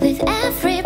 with every